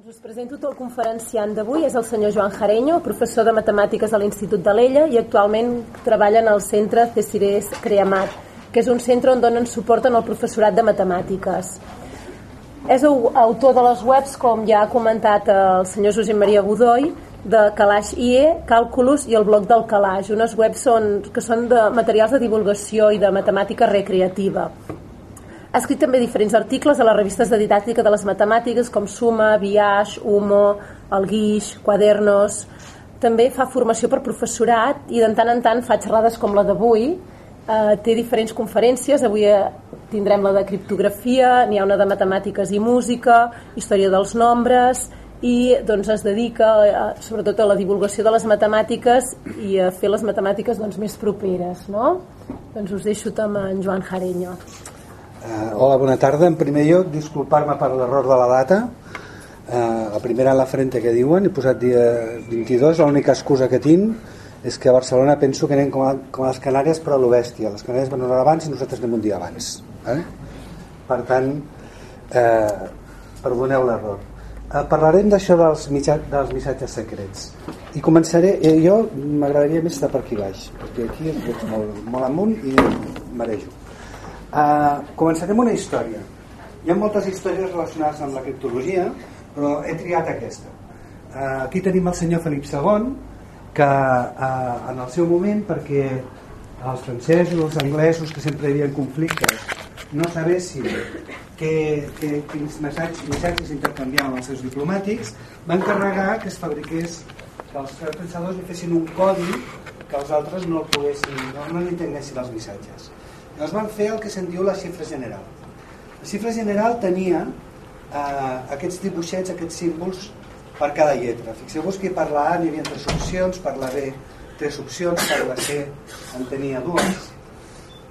Doncs us presento tot el conferenciant d'avui, és el senyor Joan Jareño, professor de matemàtiques a l'Institut de l'Ella i actualment treballa en el centre Cesirés Creamat, que és un centre on donen suport al professorat de matemàtiques. És autor de les webs, com ja ha comentat el senyor Josep Maria Godoy, de Calaix IE, Càlculos i el blog del Calaix, unes webs són, que són de materials de divulgació i de matemàtica recreativa. Ha escrit també diferents articles a les revistes de didàctica de les matemàtiques com Suma, Viaix, Humo, El Guix, Quadernos... També fa formació per professorat i de tant en tant fa xerrades com la d'avui. Eh, té diferents conferències, avui eh, tindrem la de criptografia, n'hi ha una de matemàtiques i música, història dels nombres i doncs, es dedica a, sobretot a la divulgació de les matemàtiques i a fer les matemàtiques doncs, més properes. No? Doncs us deixo amb en Joan Jareño. Uh, hola, bona tarda. En primer lloc, disculpar-me per l'error de la data. Uh, la primera a la frente que diuen, he posat dia 22, l'única excusa que tinc és que a Barcelona penso que anem com a, com a les Canàries però a l'Obèstia. Les Canàries van hora abans i nosaltres anem un dia abans. Eh? Per tant, eh, perdoneu l'error. Eh, parlarem d'això dels, dels missatges secrets. I començaré, eh, jo m'agradaria més estar per aquí baix, perquè aquí veig molt, molt amunt i marejo. Uh, començarem una història. Hi ha moltes històries relacionades amb la criptologia, però he triat aquesta. Uh, aquí tenim el senyor Felip II, que uh, en el seu moment, perquè els francesos, els anglesos, que sempre hi havia conflictes, no sabessin que, que, quins missatges, missatges intercanviaven els seus diplomàtics, van encarregar que es fabriqués que els pensadors li fessin un codi que els altres no el poguessin, no, no entenguessin els missatges Llavors van fer el que se'n diu la xifra general. La xifra general tenia eh, aquests dibuixets, aquests símbols per cada lletra. Fixeu-vos que per la A n'hi havia tres opcions, per la B tres opcions, per la C en tenia dues.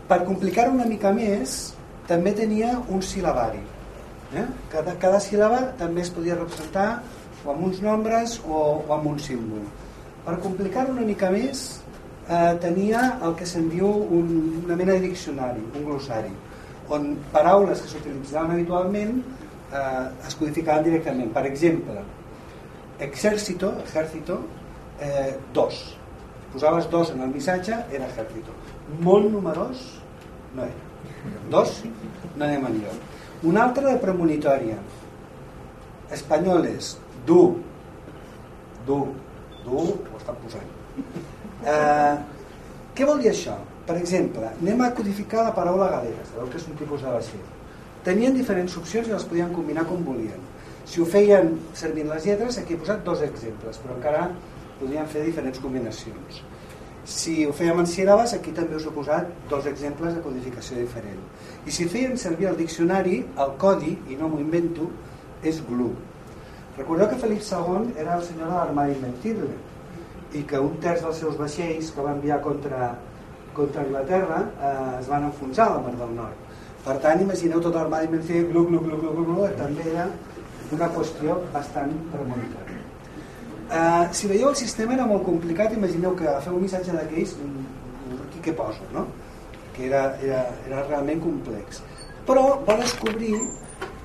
Per complicar una mica més, també tenia un sil·labari. Eh? Cada, cada síl·laba també es podia representar o amb uns nombres o, o amb un símbol. Per complicar una mica més, eh, tenia el que se'n diu un, una mena de diccionari, un glossari, on paraules que s'utilitzaven habitualment eh, es codificaven directament. Per exemple, exèrcito, ejército, eh, dos. Posaves dos en el missatge, era ejército. Molt numerós, no era. Dos, no anem enlloc. Una altra de premonitòria. Espanyoles, du, du, du, ho estan posant Eh, què vol dir això? Per exemple, anem a codificar la paraula galega, sabeu que és un tipus de vaixell. Tenien diferents opcions i les podien combinar com volien. Si ho feien servint les lletres, aquí he posat dos exemples, però encara podien fer diferents combinacions. Si ho fèiem en síl·labes, aquí també us he posat dos exemples de codificació diferent. I si feien servir el diccionari, el codi, i no m'ho invento, és GLU. Recordeu que Felip II era el senyor de l'armari invencible, i que un terç dels seus vaixells que va enviar contra, contra Anglaterra eh, es van enfonsar a la Mar del Nord. Per tant, imagineu tot el mar immensí, glu, glu, glu, glu, glu, també era una qüestió bastant premonitòria. Eh, si veieu, el sistema era molt complicat, imagineu que feu un missatge d'aquells, aquí què poso, no? Que era, era, era realment complex. Però va descobrir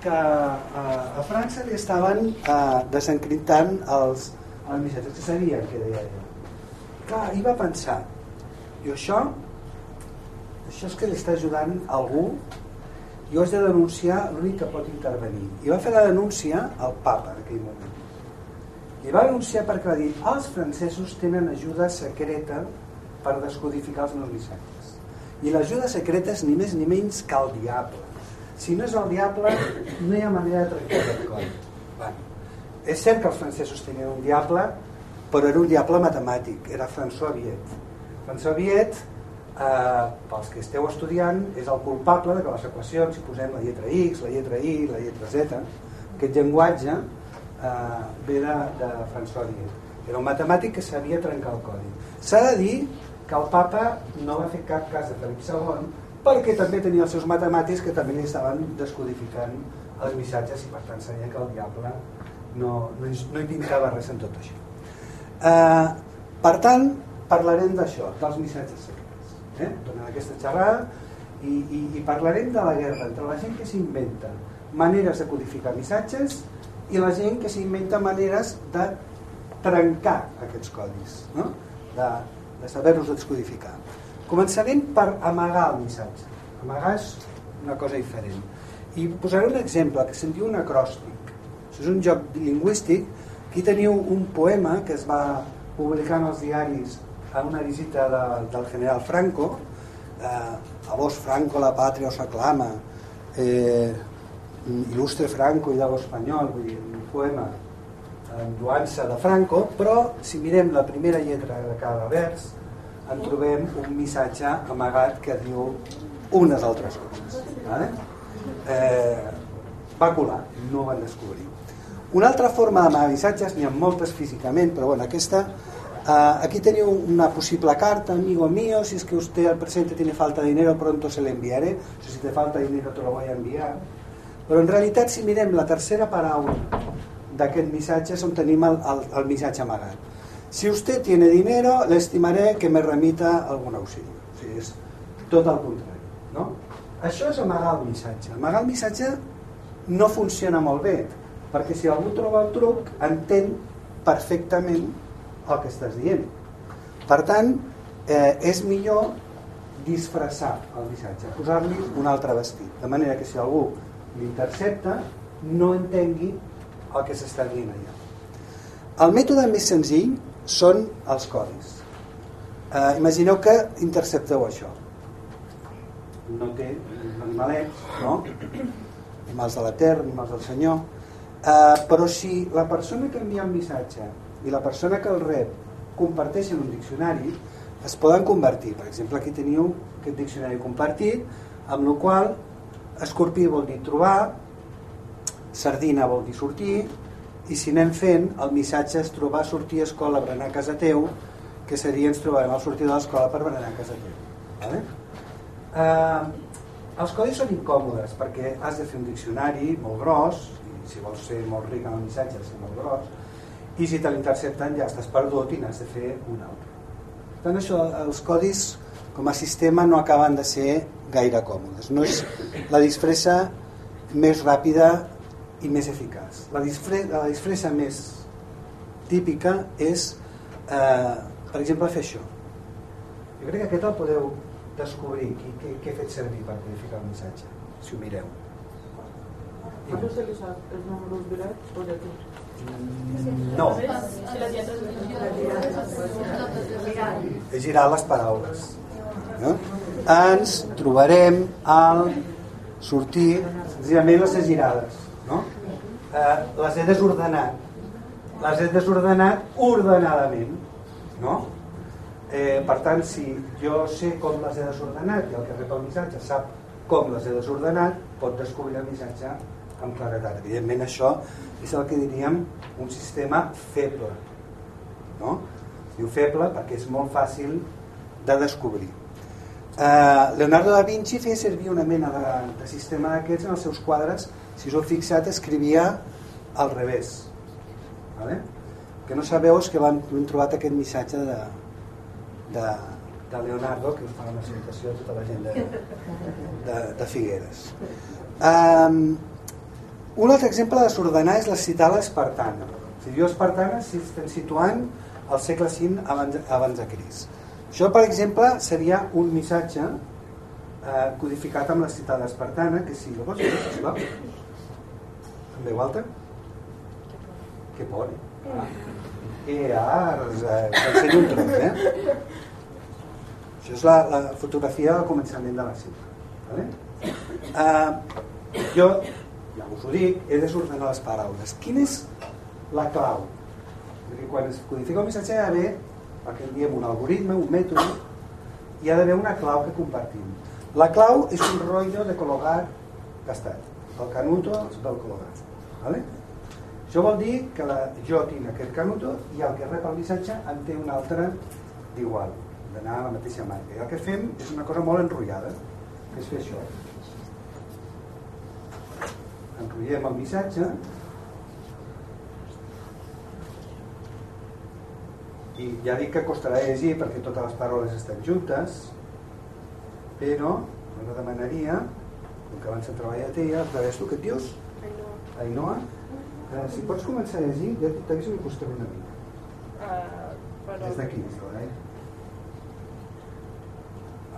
que a, a França li estaven eh, desencriptant els, el missatge que sabia que deia ella. Clar, i va pensar, i això, això és que li està ajudant algú, jo has de denunciar l'únic que pot intervenir. I va fer la denúncia al papa en aquell moment. I va denunciar perquè va dir, els francesos tenen ajuda secreta per descodificar els meus missatges. I l'ajuda secreta és ni més ni menys que el diable. Si no és el diable, no hi ha manera de tractar aquest codi. És cert que els francesos tenien un diable, però era un diable matemàtic, era François Viet. François Viet, eh, pels que esteu estudiant, és el culpable de que les equacions, si posem la lletra X, la lletra Y, la lletra Z, aquest llenguatge eh, ve de, de François Viet. Era un matemàtic que sabia trencar el codi. S'ha de dir que el papa no va fer cap cas de Felip II perquè també tenia els seus matemàtics que també li estaven descodificant els missatges i per tant sabien que el diable no, no, no hi pintava res en tot això eh, per tant parlarem d'això, dels missatges secrets eh? durant aquesta xerrada i, i, i parlarem de la guerra entre la gent que s'inventa maneres de codificar missatges i la gent que s'inventa maneres de trencar aquests codis, no? de, de saber-los descodificar. Començarem per amagar el missatge. Amagar és una cosa diferent. I posaré un exemple que se'n diu un acròstic. Això és un joc lingüístic. Aquí teniu un poema que es va publicar en els diaris a una visita de, del general Franco. Eh, a vos Franco la pàtria us aclama. Eh, il·lustre Franco i de espanyol, vull dir, un poema en lluança de Franco, però si mirem la primera lletra de cada vers en trobem un missatge amagat que diu unes altres coses. Vale? Eh, va colar, no van descobrir. Una altra forma d'amagar missatges, n'hi ha moltes físicament, però bueno, aquesta Uh, aquí teniu una possible carta, amigo mío, si es que usted al presente tiene falta de dinero, pronto se le enviaré. O si te falta dinero, te lo voy a enviar. Però en realitat, si mirem la tercera paraula d'aquest missatge, és on tenim el, el, el missatge amagat. Si usted tiene dinero, le estimaré que me remita algun auxili. O sigui, és tot el contrari. No? Això és amagar el missatge. Amagar el missatge no funciona molt bé, perquè si algú troba el truc, entén perfectament el que estàs dient. Per tant, eh, és millor disfressar el missatge, posar-li un altre vestit, de manera que si algú l'intercepta, no entengui el que s'està dient allà. El mètode més senzill són els codis. Eh, imagineu que intercepteu això. No té animalets, no? Animals de la terra, animals del Senyor. Eh, però si la persona que envia un missatge i la persona que el rep comparteixen un diccionari, es poden convertir. Per exemple, aquí teniu aquest diccionari compartit, amb el qual escorpí vol dir trobar, sardina vol dir sortir, i si anem fent, el missatge és trobar, sortir a escola, berenar a casa teu, que seria ens trobarem al sortir de l'escola per berenar a casa teu. Vale? Eh, els codis són incòmodes perquè has de fer un diccionari molt gros, si vols ser molt ric en el missatge ser molt gros, i si te l'intercepten ja estàs perdut i n'has de fer un altre. Tant, això, els codis com a sistema no acaben de ser gaire còmodes. No és la disfressa més ràpida i més eficaç. La, disfre la disfressa més típica és, eh, per exemple, fer això. Jo crec que aquest el podeu descobrir què he fet servir per codificar el missatge, si ho mireu. ¿Cuándo se les els números directs o llatins? No, he girat les paraules. No? Ens trobarem al sortir, senzillament les girades. No? Eh, les he desordenat. Les he desordenat ordenadament. No? Eh, per tant, si jo sé com les he desordenat i el que rep el missatge sap com les he desordenat, pot descobrir el missatge amb claretat. Evidentment això és el que diríem un sistema feble. No? Diu feble perquè és molt fàcil de descobrir. Eh, Leonardo da Vinci feia servir una mena de, de sistema d'aquests en els seus quadres si us heu fixat escrivia al revés vale? que no sabeu és que vam, hem trobat aquest missatge de, de, de Leonardo que fa una salutació a tota la gent de, de, de Figueres um, un altre exemple de desordenar és la citada espartana si diu espartana si estem situant al segle V abans, abans de Crist això, per exemple, seria un missatge eh, codificat amb la citada espartana, que si lo pots dir, sisplau? En veu alta? Que pone? Ah. Eh, ara, eh, ensenyo un eh? Això és la, la fotografia del començament de la cita. Vale? Eh, jo, ja us ho dic, he desordenar les paraules. Quina és la clau? Perquè quan es codifica un missatge hi ha d'haver perquè en diem un algoritme, un mètode, hi ha d'haver una clau que compartim. La clau és un rotllo de cologar gastat, el canuto del cologar. ¿vale? Això vol dir que la, jo tinc aquest canuto i el que rep el missatge en té un altre d'igual, d'anar a la mateixa marca. I el que fem és una cosa molt enrotllada, que és fer això. Enrotllem el missatge i ja dic que costarà llegir perquè totes les paraules estan juntes però jo demanaria com que abans de treballar a ella, a través tu que et dius? Ainhoa Eh, si pots començar a llegir, t'avís que costarà una mica. Uh, però... Des d'aquí, eh?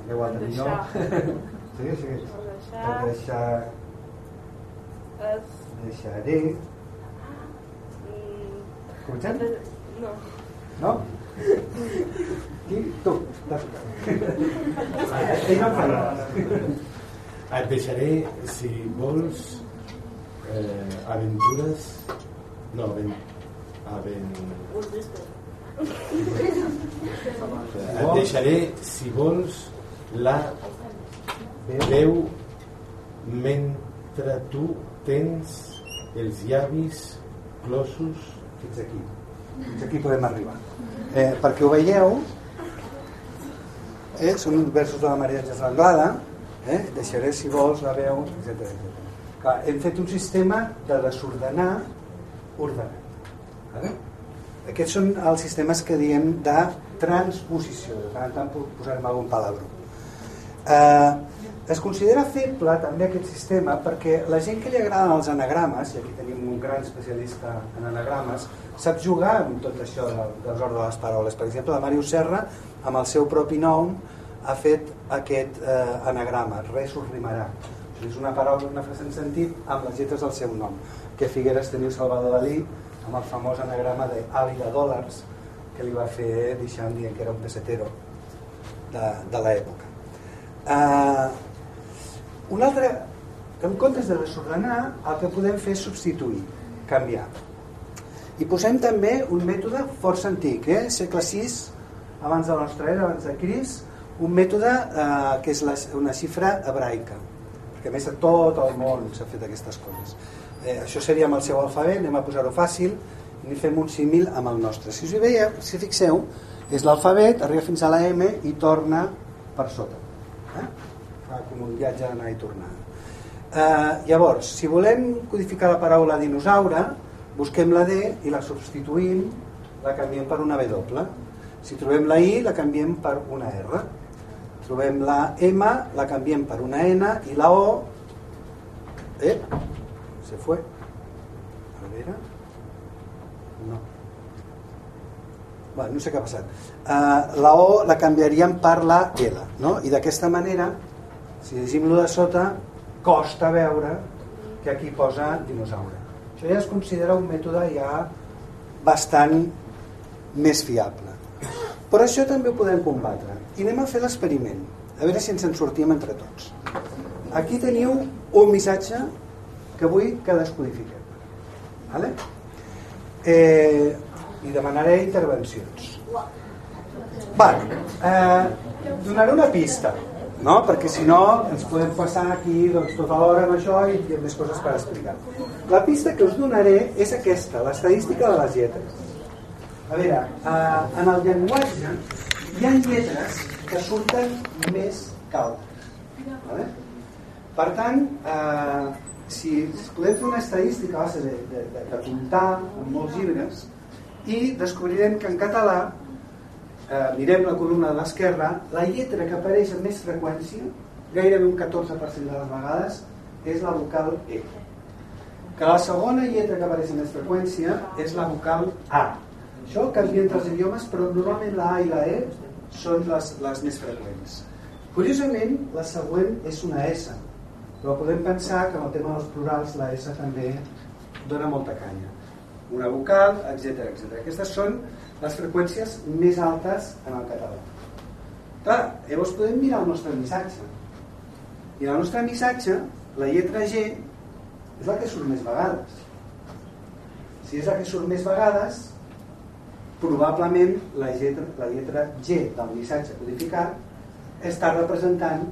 El meu altre Deixar. millor. Segueix, segueix. Per deixar... Es... Deixaré... Mm, Comencem? no. No? Qui? Tu. Ell no em fa res. Et deixaré, si vols, eh, aventures... No, aven... aven... Et deixaré, si vols, la veu mentre tu tens els llavis closos Fins aquí. Fins aquí podem arribar. Eh, perquè ho veieu, eh, són uns versos de la Maria Àngels Anglada, eh, deixaré si vols la veu, etc. Clar, hem fet un sistema de desordenar ordenat. Vale? Aquests són els sistemes que diem de transposició. De tant en tant posarem algun palabro. Eh, es considera feble també aquest sistema perquè la gent que li agraden els anagrames, i aquí tenim un gran especialista en anagrames, sap jugar amb tot això del, ordres de les paraules. Per exemple, la Màrius Serra, amb el seu propi nom, ha fet aquest eh, anagrama, res us rimarà. És una paraula, una frase en sentit amb les lletres del seu nom. Que Figueres teniu Salvador Dalí amb el famós anagrama de de dòlars que li va fer Dixant dient que era un pesetero de, de l'època. Uh, un altre, en comptes de desordenar, el que podem fer és substituir, canviar. I posem també un mètode força antic, eh? segle VI, abans de la nostra era, abans de Cris, un mètode eh, que és la, una xifra hebraica, perquè a més a tot el món s'ha fet aquestes coses. Eh, això seria amb el seu alfabet, anem a posar-ho fàcil, i fem un símil amb el nostre. Si us hi veieu, si fixeu, és l'alfabet, arriba fins a la M i torna per sota. Eh? Fa com un viatge d'anar i tornar. Eh, llavors, si volem codificar la paraula dinosaure, busquem la D i la substituïm, la canviem per una W. Si trobem la I, la canviem per una R. Trobem la M, la canviem per una N i la O... Eh? Se fue. A veure... No. Bueno, no sé què ha passat. Uh, la O la canviaríem per la L, no? I d'aquesta manera, si llegim lo de sota, costa veure que aquí posa dinosaure. Això ja es considera un mètode ja bastant més fiable. Però això també ho podem combatre. I anem a fer l'experiment, a veure si ens en sortim entre tots. Aquí teniu un missatge que vull que descodifiquem. Vale? Eh, li demanaré intervencions. Vale. Eh, donaré una pista, no? perquè si no ens podem passar aquí doncs, tota l'hora amb això i hi ha més coses per explicar. La pista que us donaré és aquesta, l'estadística de les lletres. A veure, eh, en el llenguatge hi ha lletres que surten més que altres. Vale? Per tant, eh, si podem fer una estadística a base de, de, de, de comptar en molts llibres i descobrirem que en català eh, mirem la columna de l'esquerra la lletra que apareix amb més freqüència gairebé un 14% de les vegades és la vocal E. Que la segona lletra que apareix amb més freqüència és la vocal A. Això canvia entre els idiomes però normalment la A i la E són les, les més freqüents. Curiosament la següent és una S però podem pensar que en el tema dels plurals la S també dona molta canya una vocal, etc etc. Aquestes són les freqüències més altes en el català. Clar, llavors podem mirar el nostre missatge. I el nostre missatge, la lletra G, és la que surt més vegades. Si és la que surt més vegades, probablement la lletra, la lletra G del missatge codificat està representant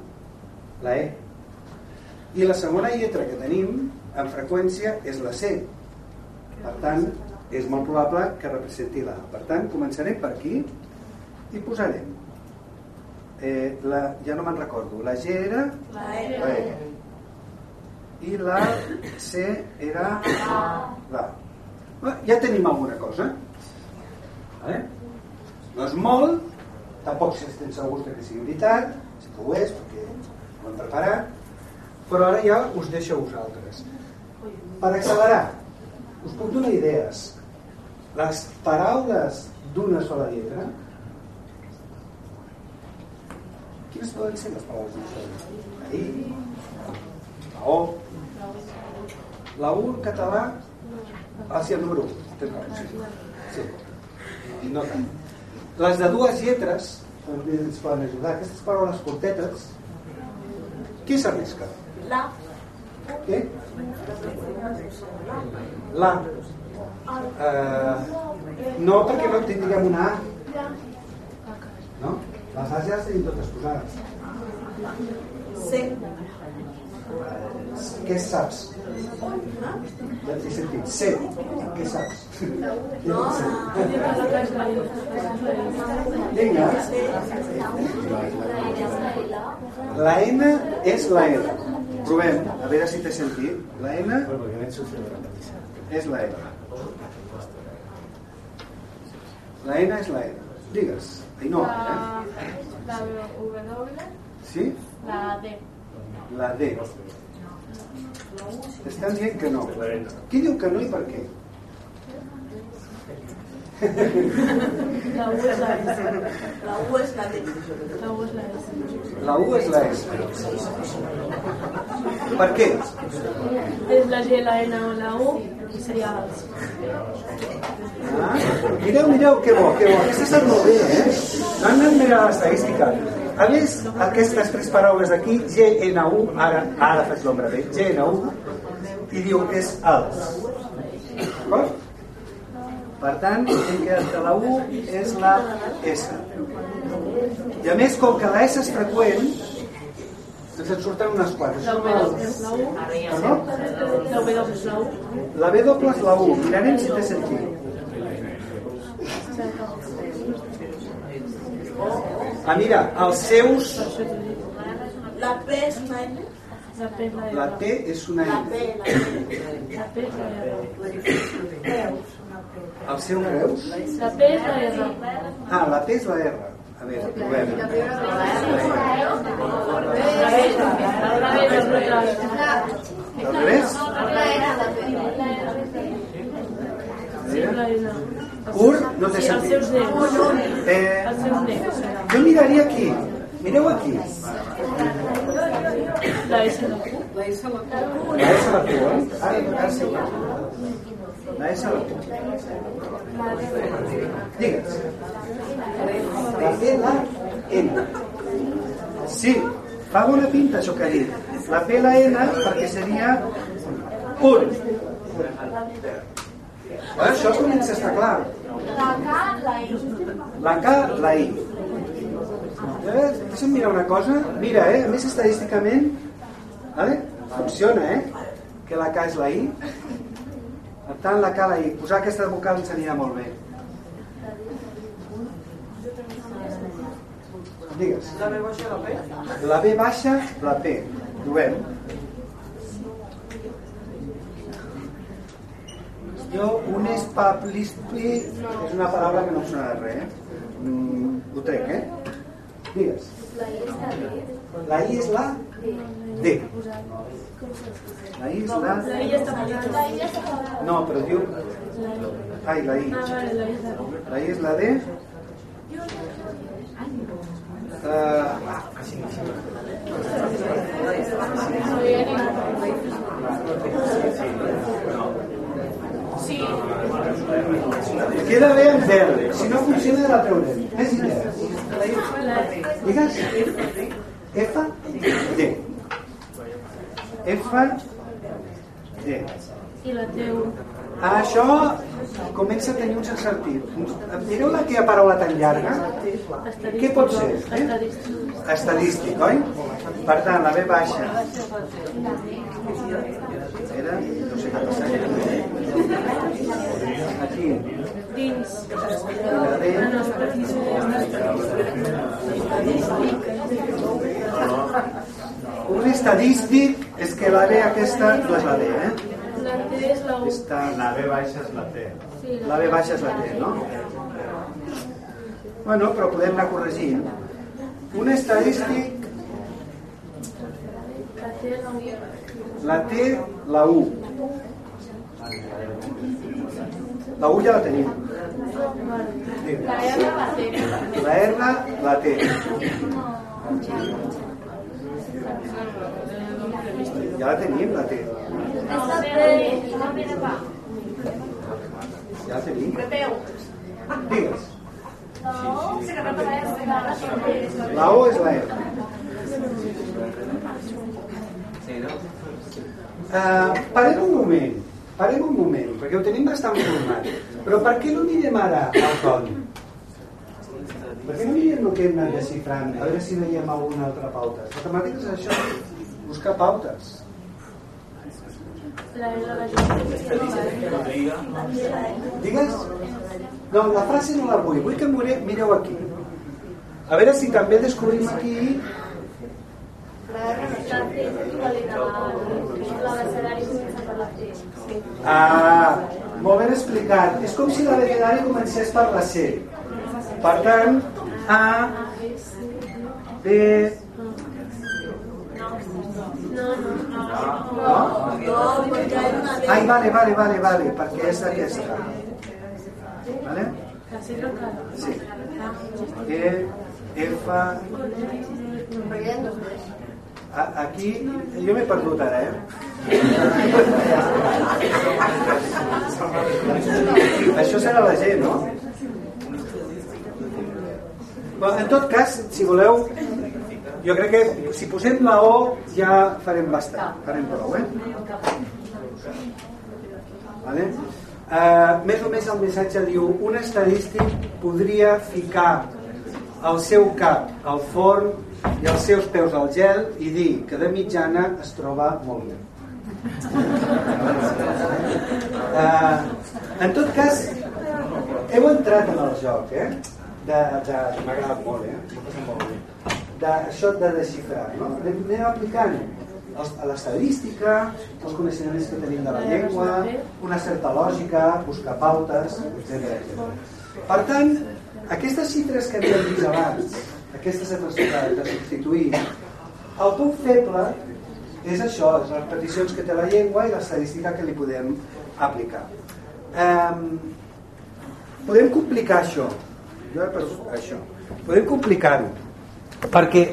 la E. I la segona lletra que tenim en freqüència és la C, per tant, és molt probable que representi la. Per tant, començarem per aquí i posarem. Eh, la, ja no me'n recordo. La G era... La E. La E. I la C era... La. Bé, ja tenim alguna cosa. Vale? No és molt, tampoc si estem segurs que sigui veritat, sí que ho és, perquè ho hem preparat, però ara ja us deixo a vosaltres. Per accelerar, us puc donar idees. Les paraules d'una sola lletra, quines poden ser les paraules d'una sola lletra? I, la O, la U en català, sí, el número 1. Tens raó, sí. sí. No. Les de dues lletres també ens poden ajudar. Aquestes paraules curtetes, qui s'arrisca? La. Què? La. Uh, no, perquè no tindríem una A. No? Les A's ja les tenim totes posades. C. Què saps? Ja t'he sentit. C. Què saps? No. Vinga. La N és la L. Provem, a veure si t'he sentit. La N la és la L. La N és la L. Digues. Ainhoa, eh? La W, Sí? la D. La D. T'estan dient que no. Qui diu que no i per què? La U és la S. La U és la D. La U és la S. La U és la S. Per què? És la G, la N o la U i seria els. Ah, mireu, mireu, que bo, que bo. Aquesta sap molt bé, eh? No han anat mirar l'estadística. A més, aquestes tres paraules aquí, GNU, ara, ara faig l'ombra bé, GNU, i diu que és els. D'acord? Per tant, hem quedat que la U és la S. I a més, com que la S és freqüent, ens en surten unes quantes. La W és la U. Perdó? La W és la U. La W és la U. Mirarem si té sentit. Ah, mira, els seus... La P és una N. La la La. T és una La N. P, la P. La P és la R. El seu Reus? La P és la R. Ah, la T és la R. A veure, provem. La B és la R. Al revés? La. Ur, no té Sí, els seus sentit. nens. Eh, Els seus nens. jo miraria aquí. Mireu aquí. La S la Q. La S a la Q, eh? Ara, ara sí. La a la Q. Digues. La P, la N. Sí, fa bona pinta això que ha dit. La P, la N, perquè seria un. Bueno, això comença a estar clar. La K, la I. Eh, deixa'm mirar una cosa. Mira, eh, a més estadísticament, vale? funciona, eh? Que la K és la I. Per tant, la K, la I. Posar aquesta vocal ens anirà molt bé. Digues. La B baixa la P? La B baixa, la P. Provem. Jo, un espaplispi és una paraula que no em sona de res, eh? Mm, ho trec, eh? Digues. La I és la D. La I és la... La I està posada. No, però diu... Ai, la I. Ah, vale, la I és la U. La I és la D. Uh, Sí, queda bé en verd. Si no funciona, la traurem. Més idees. Digues. F, D. F, D. i la T1. Això comença a tenir un cert sentit. Mireu la que paraula tan llarga. Què pot ser? Eh? Estadístic. Oi? Per tant, la B baixa. Era, no sé què ha passat. Aquí, Dins. la D. Ah, Un estadístic és que la B aquesta no és la D, eh? La T és la U. Està, La B baixa és la T. Sí, la B baixa és la T, no? Bueno, però podem anar corregint. Un estadístic, La T la U. la T, la U. La ja la tenim. La R la té. La R la té. Ja la tenim, la té. La B, la B de pa. Ja la R. Uh, parem un moment, parem un moment, perquè ho tenim bastant format. Però per què no mirem ara el Toni? Per què no mirem el que hem anat desxifrant? A veure si veiem alguna altra pauta. Matemàtiques és això, buscar pautes. Digues? No, la frase no la vull, vull que mire, mireu aquí. A veure si també descobrim aquí. Ah, molt ben explicat. És com si l'abecedari comencés per la C. Per tant, A, B, No, no, no. no? No. Ai, vale, vale, vale, vale, perquè és aquesta. Vale? Sí. E, F... Aquí, jo m'he perdut ara, eh? Això serà la G, no? Però, en tot cas, si voleu, jo crec que si posem la O ja farem bastant, farem prou, eh? Vale? Uh, més o més el missatge diu un estadístic podria ficar el seu cap al forn i els seus peus al gel i dir que de mitjana es troba molt bé. Uh, en tot cas, heu entrat en el joc, eh? M'ha agradat molt, eh? Bé. De, desxifrar, no? Anem, aplicant a l'estadística, els coneixements que tenim de la llengua, una certa lògica, buscar pautes, etc. Per tant, aquestes xifres que havíem vist abans, aquestes de, de substituir, el punt feble és això, les repeticions que té la llengua i l'estadística que li podem aplicar. Um, podem complicar això. Jo he perdut això. Podem complicar-ho. Perquè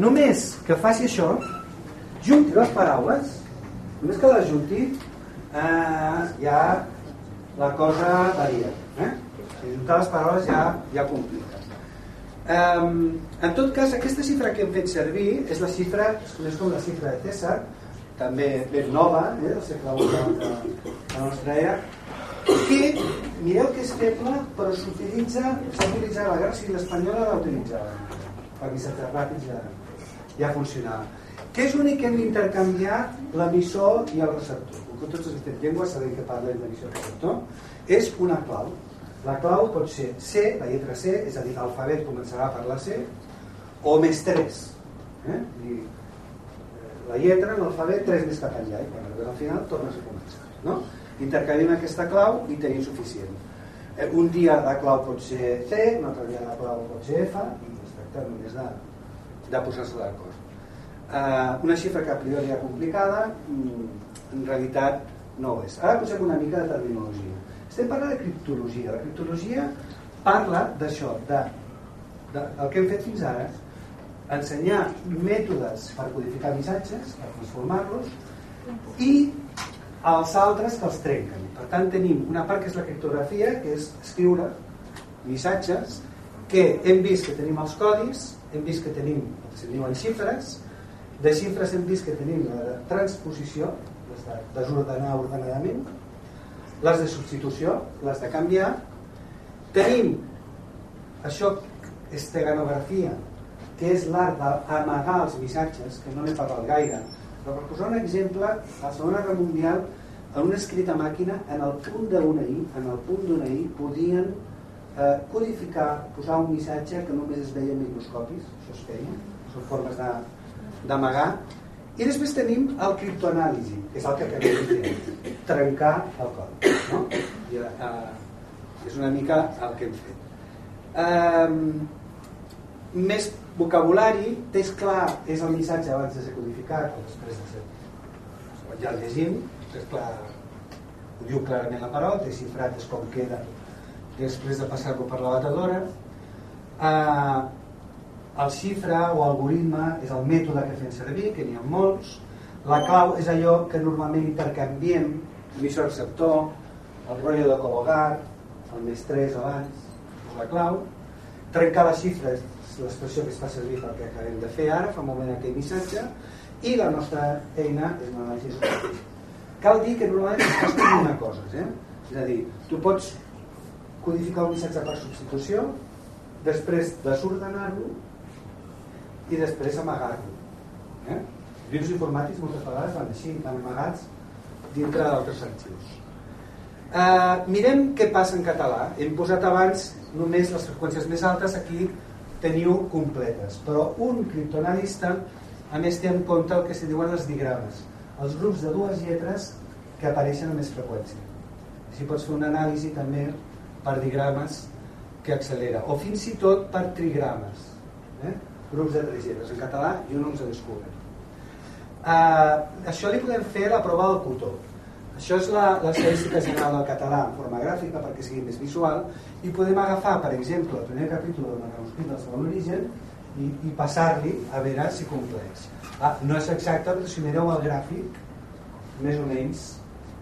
només que faci això, junti les paraules, només que les junti, eh, ja la cosa varia. Eh? Si juntar les paraules ja, ja complica. Um, en tot cas, aquesta xifra que hem fet servir és la xifra, és com la xifra de César, també ben nova, eh, del segle I de, de, de la nostra era, que mireu que és feble, però s'utilitza, s'ha utilitzat la Guerra Civil Espanyola, l'ha utilitzada per missatges ràpids ja, ja funcionava. Què és l'únic que hem d'intercanviar l'emissor i el receptor? Com tots els que llengua sabem que parlem d'emissor i receptor, és una clau. La clau pot ser C, la lletra C, és a dir, l'alfabet començarà per la C, o més 3. Eh? I, la lletra, l'alfabet, 3 més cap enllà, i quan arribes al final tornes a començar. No? Intercanviem aquesta clau i tenim suficient. Eh, un dia la clau pot ser C, un altre dia la clau pot ser F, i tracta només de, de posar-se d'acord. Eh, una xifra que a priori era complicada, mm, en realitat no ho és. Ara posem una mica de terminologia. Estem parlant de criptologia. La criptologia parla d'això, de, de, el que hem fet fins ara, ensenyar mètodes per codificar missatges, per transformar-los, i els altres que els trenquen. Per tant, tenim una part que és la criptografia, que és escriure missatges, que hem vist que tenim els codis, hem vist que tenim el que se diuen xifres, de xifres hem vist que tenim la de transposició, les de desordenar ordenadament, les de substitució, les de canviar. Tenim això, esteganografia, que és l'art d'amagar els missatges, que no n'he parlat gaire, però per posar un exemple, a la Segona Guerra Mundial, en una escrita màquina, en el punt d'una I, en el punt d'una I, podien eh, codificar, posar un missatge que només es veia en microscopis, això es feia, són formes d'amagar, i després tenim el criptoanàlisi, que és el que acabem de fer, trencar el codi. No? I, uh, és una mica el que hem fet. Um, més vocabulari, tens clar, és el missatge abans de ser codificat o després de ser... Ja el llegim, és clar, ho diu clarament la paraula, desxifrat és com queda després de passar-lo per la batedora. Eh, el xifre o algoritme és el mètode que fem servir, que n'hi ha molts. La clau és allò que normalment intercanviem, emissor-receptor, el rotllo de col·logar, el més 3 abans, és la clau. Trencar la xifra és l'expressió que es fa servir pel que acabem de fer ara, fa un moment aquell missatge, i la nostra eina és l'anàlisi Cal dir que normalment es fa una coses, eh? és a dir, tu pots codificar un missatge per substitució, després desordenar-lo i després amagar-lo. Eh? Virus informàtics moltes vegades van així, van amagats dintre d'altres arxius. Uh, mirem què passa en català. Hem posat abans només les freqüències més altes, aquí teniu completes. Però un criptoanalista a més té en compte el que se diuen els digrames, els grups de dues lletres que apareixen amb més freqüència. Així pots fer una anàlisi també per digrames que accelera, o fins i tot per trigrames, eh? grups de tres lletres. En català jo no ens he descobert. Uh, això li podem fer la prova del cotó. Això és l'estadística general del català en forma gràfica perquè sigui més visual i podem agafar, per exemple, el primer capítol del manuscrit del segon origen i, i passar-li a veure si compleix. Ah, no és exacte, però si mireu el gràfic, més o menys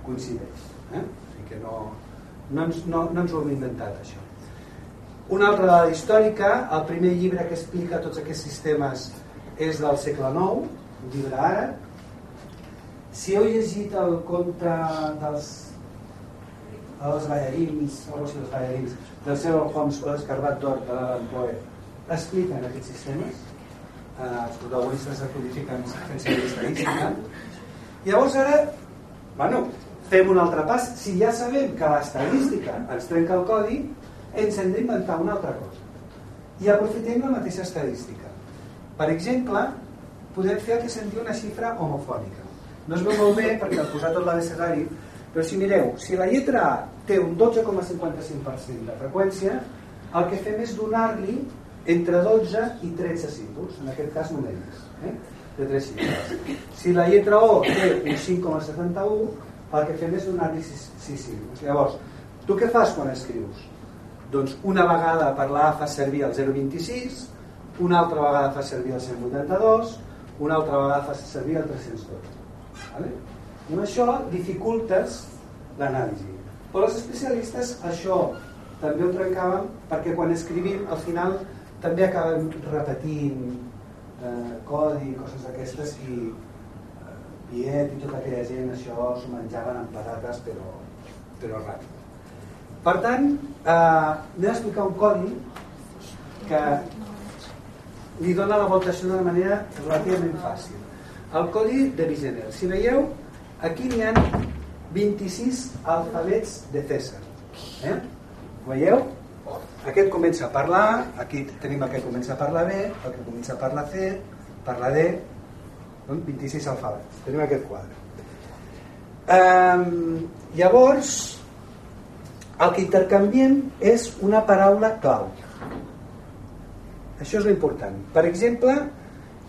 coincideix. Eh? O sigui que no, no, ens, no, no ens ho hem inventat, això. Una altra dada històrica, el primer llibre que explica tots aquests sistemes és del segle IX, un llibre àrab, si heu llegit el conte dels els ballarins, o els ballarins, del seu Holmes o l'escarbat d'or de l'Alan Poe, expliquen aquests sistemes, eh, els protagonistes es codifiquen fent servir estadística. I llavors ara, bueno, fem un altre pas. Si ja sabem que l'estadística ens trenca el codi, ens hem d'inventar una altra cosa. I aprofitem la mateixa estadística. Per exemple, podem fer que se'n diu una xifra homofònica no es veu molt bé perquè el posat tot l'abecedari, però si mireu, si la lletra A té un 12,55% de freqüència, el que fem és donar-li entre 12 i 13 símbols, en aquest cas numeris, eh? de 3 símbols. Si la lletra O té un 5,71, el que fem és donar-li 6, 6 símbols. Llavors, tu què fas quan escrius? Doncs una vegada per la fas servir el 0,26, una altra vegada fas servir el 182, una altra vegada fas servir el 312. Vale? Amb això dificultes l'anàlisi. Però els especialistes això també ho trencàvem perquè quan escrivim al final també acabem repetint eh, codi, coses d'aquestes i Piet i tota aquella gent això s'ho menjaven amb patates però, però ràpid. Per tant, eh, anem a explicar un codi que li dona la volta d'una manera relativament fàcil el codi de Vigener. Si veieu, aquí n'hi ha 26 alfabets de César. Eh? Veieu? Aquest comença per la A, aquí tenim el que comença per la B, el que comença per la C, per la D, 26 alfabets. Tenim aquest quadre. Um, llavors, el que intercanviem és una paraula clau. Això és l'important. Per exemple,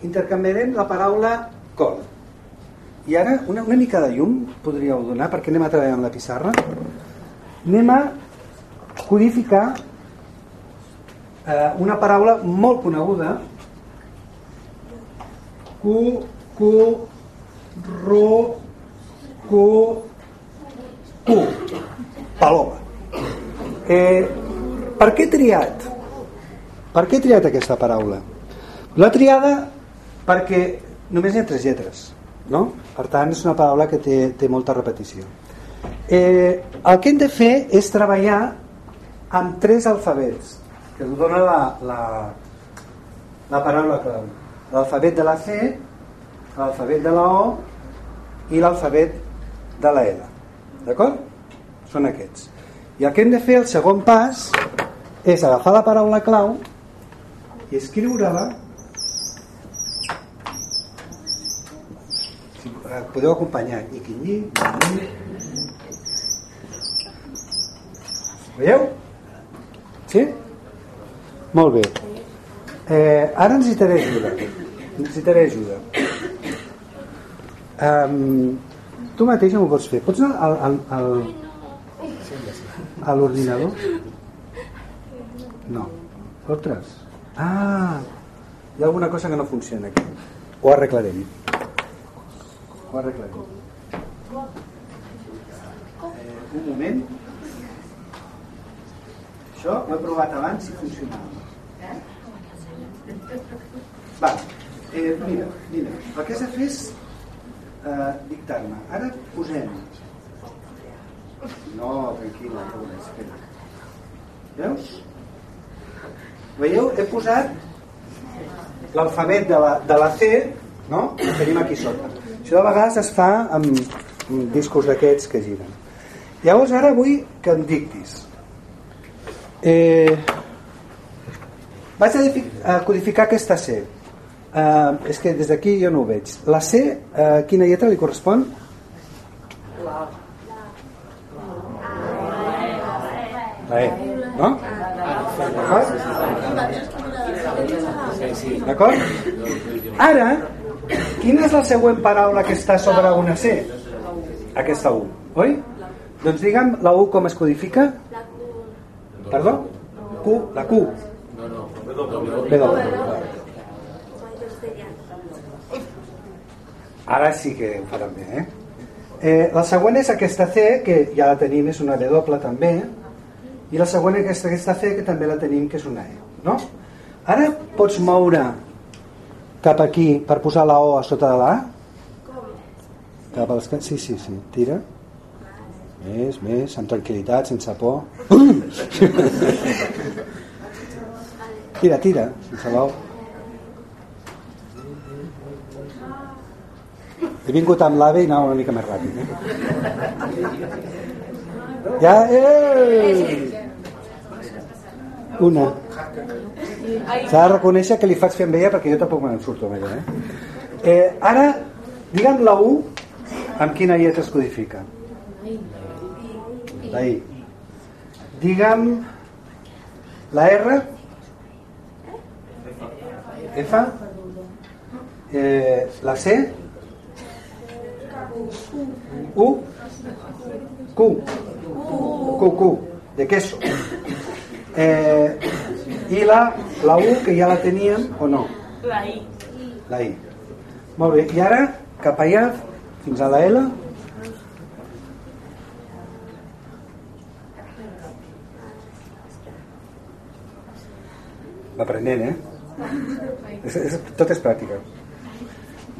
intercanviarem la paraula col. I ara una, una mica de llum podríeu donar perquè anem a treballar amb la pissarra. Anem a codificar eh, una paraula molt coneguda cu, cu, ro, cu, cu, paloma. Eh, per què he triat? Per què he triat aquesta paraula? L'ha triada perquè només hi ha tres lletres no? per tant és una paraula que té, té molta repetició eh, el que hem de fer és treballar amb tres alfabets que ens dona la, la, la paraula clau l'alfabet de la C l'alfabet de la O i l'alfabet de la L d'acord? són aquests i el que hem de fer, el segon pas és agafar la paraula clau i escriure-la podeu acompanyar Iquinyi, Veieu? Sí? Molt bé. Eh, ara necessitaré ajuda. Necessitaré ajuda. Um, Tu mateix m'ho pots fer. Pots anar al, al, al, a l'ordinador? No. Ostres. Ah, hi ha alguna cosa que no funciona aquí. Ho arreglarem. Ho arreglarem. Eh, un moment. Això ho he provat abans i funcionava. Va, eh, mira, mira, el que has de fer és eh, dictar-me. Ara posem... No, tranquil·la, que ho espera. Veus? Veieu? He posat l'alfabet de, la, de la C, no? El tenim aquí sota. Això de vegades es fa amb, amb discos d'aquests que giren. Llavors ara vull que em dictis. Eh, vaig a, a codificar aquesta C. Uh, és que des d'aquí jo no ho veig. La C, uh, quina lletra li correspon? La E. No? D'acord? D'acord? Ara, quina és la següent paraula que està sobre una C? Aquesta U, oi? Doncs digue'm la U com es codifica? Perdó? Q, la Q. W. Ara sí que ho faran bé, eh? eh? La següent és aquesta C, que ja la tenim, és una W també, i la següent és aquesta, C, que també la tenim, que és una E, no? Ara pots moure cap aquí per posar la O a sota de la A? Cap als... Sí, sí, sí, tira. Més, més, amb tranquil·litat, sense por. tira, tira, sense l'O. He vingut amb l'AVE i anava una mica més ràpid. Eh? Ja, eh! Una. S'ha de reconèixer que li faig fer amb ella perquè jo tampoc me'n surto amb ella. Eh? Eh, ara, digue'm la U amb quina lletra es codifica. La I. Digue'm la R. F. Eh, la C. U. Q. Q, Q. De queso. Eh, I la, la U, que ja la teníem, o no? La I. La I. Molt bé. I ara, cap allà, fins a la L. Va aprenent, eh? És, és, tot és pràctica.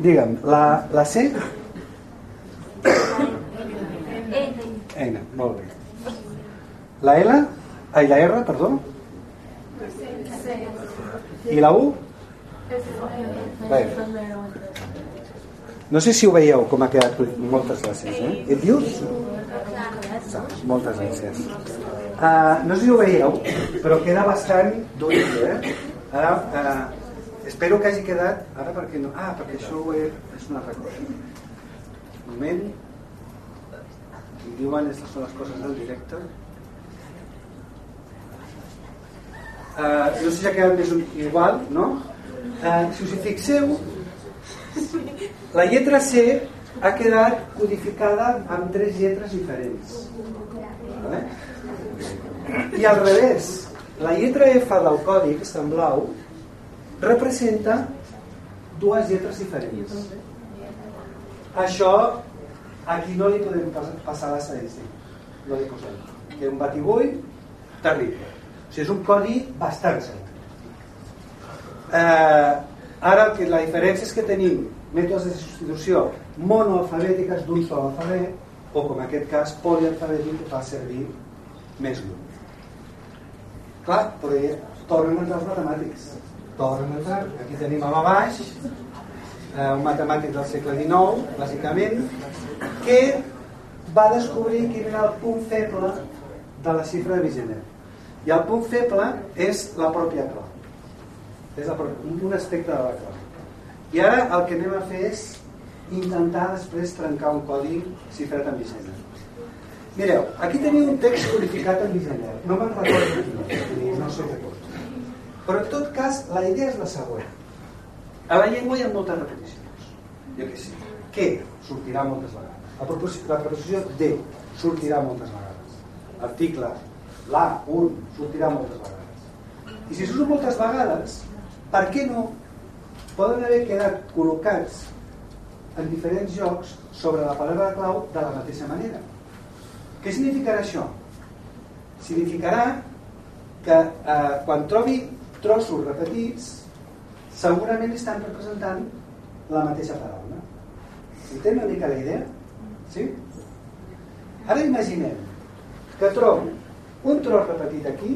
Digue'm, la, la C? Eina, molt bé. La L? Ai, la R, perdó? I la U? F. No sé si ho veieu, com ha quedat moltes gràcies. Eh? Et dius? Moltes gràcies. Uh, no sé si ho veieu, però queda bastant dolç, eh? Ara, uh, espero que hagi quedat... Ara perquè no... Ah, perquè això ho he... és una altra cosa. Un moment. Em diuen, aquestes són les coses del directe. Uh, no sé si ha quedat més igual, no? Uh, si us hi fixeu, la lletra C ha quedat codificada amb tres lletres diferents. Vale? I al revés, la lletra F del codi, que està en blau, representa dues lletres diferents. Això aquí no li podem passar l'estadística. No li posem. Té un batibull terrible. O sigui, és un codi bastant senzill. Eh, ara que la diferència és que tenim mètodes de substitució monoalfabètiques d'un sol alfabet o com en aquest cas polialfabètic que fa servir més lluny. Clar, però ja tornen a entrar els matemàtics. Tornen a entrar. Aquí tenim a baix eh, un matemàtic del segle XIX, bàsicament, que va descobrir quin era el punt feble de la xifra de Vigener. I el punt feble és la pròpia clau. És pròpia, un aspecte de la clau. I ara el que anem a fer és intentar després trencar un codi xifrat en Vigener. Mireu, aquí teniu un text codificat en Vigener. No me'n recordo quin no sé de tot. Però en tot cas, la idea és la següent. A la llengua hi ha moltes repeticions. Jo què sé. Què? Sortirà moltes vegades. La, preposició, la de sortirà moltes vegades. L'article, la, un, sortirà moltes vegades. I si surt moltes vegades, per què no poden haver quedat col·locats en diferents llocs sobre la paraula clau de la mateixa manera. Què significarà això? Significarà que eh, quan trobi trossos repetits segurament estan representant la mateixa paraula. Entén una mica la idea? Sí? Ara imaginem que trobo un tros repetit aquí,